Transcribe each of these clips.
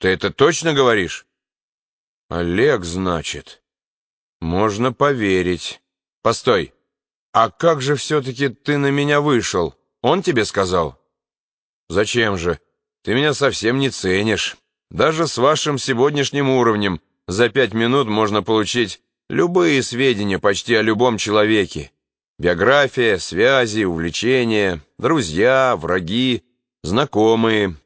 Ты это точно говоришь? Олег, значит. Можно поверить. Постой, а как же все-таки ты на меня вышел? Он тебе сказал? Зачем же? Ты меня совсем не ценишь. Даже с вашим сегодняшним уровнем за пять минут можно получить любые сведения почти о любом человеке. Биография, связи, увлечения, друзья, враги, знакомые.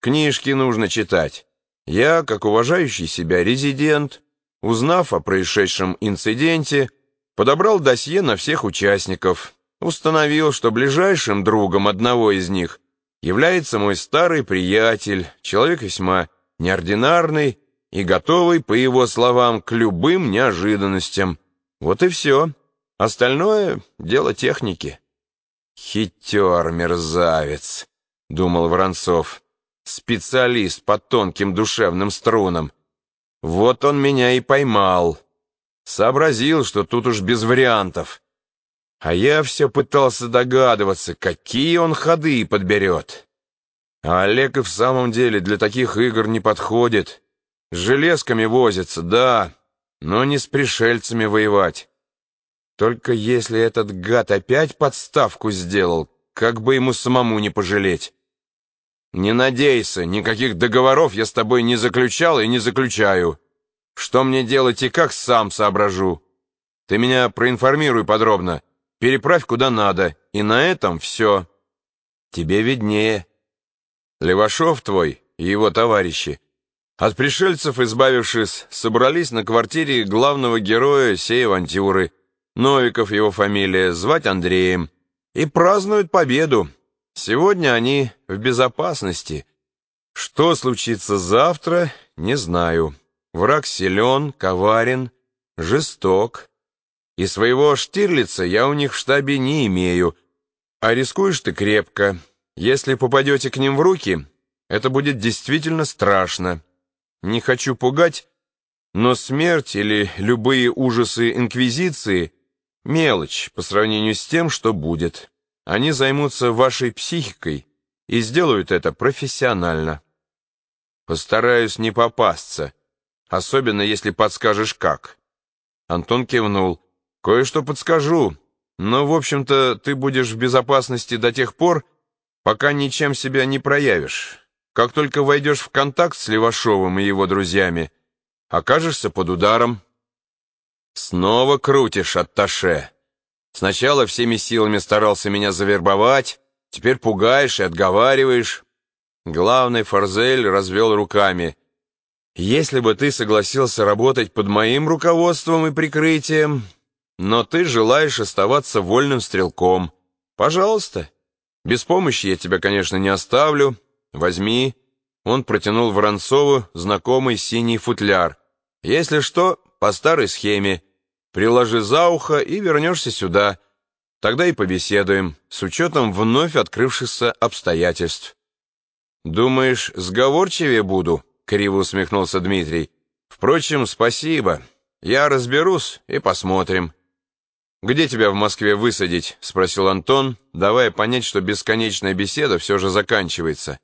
Книжки нужно читать. Я, как уважающий себя резидент, узнав о происшедшем инциденте, подобрал досье на всех участников, установил, что ближайшим другом одного из них является мой старый приятель, человек весьма неординарный и готовый, по его словам, к любым неожиданностям. Вот и все. Остальное — дело техники. «Хитер, мерзавец», — думал Воронцов специалист по тонким душевным струнам. Вот он меня и поймал. Сообразил, что тут уж без вариантов. А я все пытался догадываться, какие он ходы подберет. А Олег и в самом деле для таких игр не подходит. С железками возится, да, но не с пришельцами воевать. Только если этот гад опять подставку сделал, как бы ему самому не пожалеть. «Не надейся, никаких договоров я с тобой не заключал и не заключаю. Что мне делать и как, сам соображу. Ты меня проинформируй подробно, переправь куда надо, и на этом все. Тебе виднее. Левашов твой и его товарищи, от пришельцев избавившись, собрались на квартире главного героя сей авантюры, Новиков его фамилия, звать Андреем, и празднуют победу, Сегодня они в безопасности. Что случится завтра, не знаю. Враг силен, коварен, жесток. И своего Штирлица я у них в штабе не имею. А рискуешь ты крепко. Если попадете к ним в руки, это будет действительно страшно. Не хочу пугать, но смерть или любые ужасы Инквизиции — мелочь по сравнению с тем, что будет. Они займутся вашей психикой и сделают это профессионально. Постараюсь не попасться, особенно если подскажешь как. Антон кивнул. Кое-что подскажу, но, в общем-то, ты будешь в безопасности до тех пор, пока ничем себя не проявишь. Как только войдешь в контакт с Левашовым и его друзьями, окажешься под ударом. Снова крутишь, атташе. Сначала всеми силами старался меня завербовать, теперь пугаешь и отговариваешь. Главный Форзель развел руками. Если бы ты согласился работать под моим руководством и прикрытием, но ты желаешь оставаться вольным стрелком, пожалуйста. Без помощи я тебя, конечно, не оставлю. Возьми. Он протянул Воронцову знакомый синий футляр. Если что, по старой схеме. Приложи за ухо и вернешься сюда. Тогда и побеседуем, с учетом вновь открывшихся обстоятельств. «Думаешь, сговорчивее буду?» — криво усмехнулся Дмитрий. «Впрочем, спасибо. Я разберусь и посмотрим». «Где тебя в Москве высадить?» — спросил Антон, давая понять, что бесконечная беседа все же заканчивается.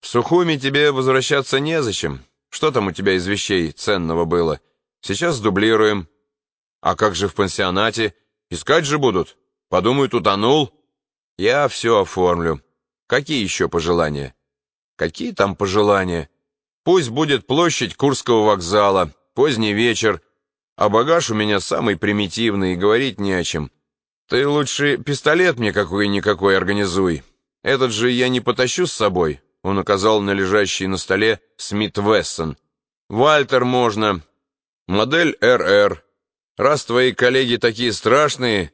«В Сухуми тебе возвращаться незачем. Что там у тебя из вещей ценного было? Сейчас дублируем. А как же в пансионате? Искать же будут. Подумают, утонул. Я все оформлю. Какие еще пожелания? Какие там пожелания? Пусть будет площадь Курского вокзала, поздний вечер, а багаж у меня самый примитивный, и говорить не о чем. Ты лучше пистолет мне какой-никакой организуй. Этот же я не потащу с собой. Он указал на лежащий на столе Смит Вессон. Вальтер можно. Модель РР. Раз твои коллеги такие страшные,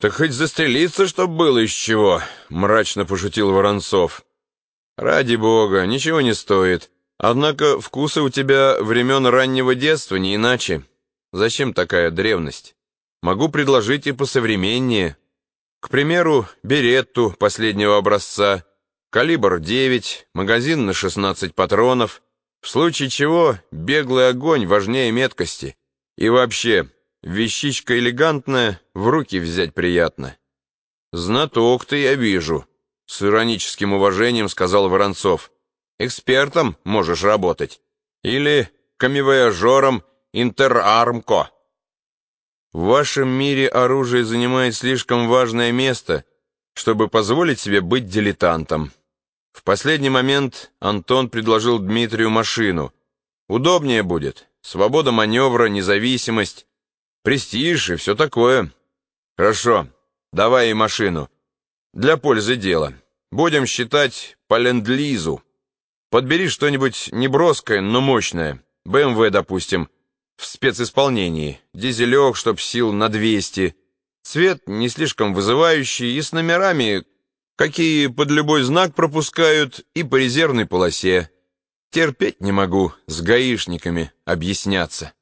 так хоть застрелиться, чтоб было из чего, мрачно пошутил Воронцов. Ради бога, ничего не стоит. Однако вкусы у тебя времен раннего детства не иначе. Зачем такая древность? Могу предложить и посовременнее. К примеру, беретту последнего образца, калибр 9, магазин на 16 патронов. В случае чего беглый огонь важнее меткости. И вообще, Вещичка элегантная, в руки взять приятно. Знаток ты, я вижу, с ироническим уважением сказал Воронцов. экспертом можешь работать. Или камевояжером интерармко. В вашем мире оружие занимает слишком важное место, чтобы позволить себе быть дилетантом. В последний момент Антон предложил Дмитрию машину. Удобнее будет. Свобода маневра, независимость, престиж и все такое. Хорошо, давай и машину. Для пользы дела. Будем считать по ленд-лизу. Подбери что-нибудь неброское, но мощное. БМВ, допустим, в специсполнении. Дизелек, чтоб сил на 200. Цвет не слишком вызывающий и с номерами, какие под любой знак пропускают, и по резервной полосе. Терпеть не могу с гаишниками объясняться.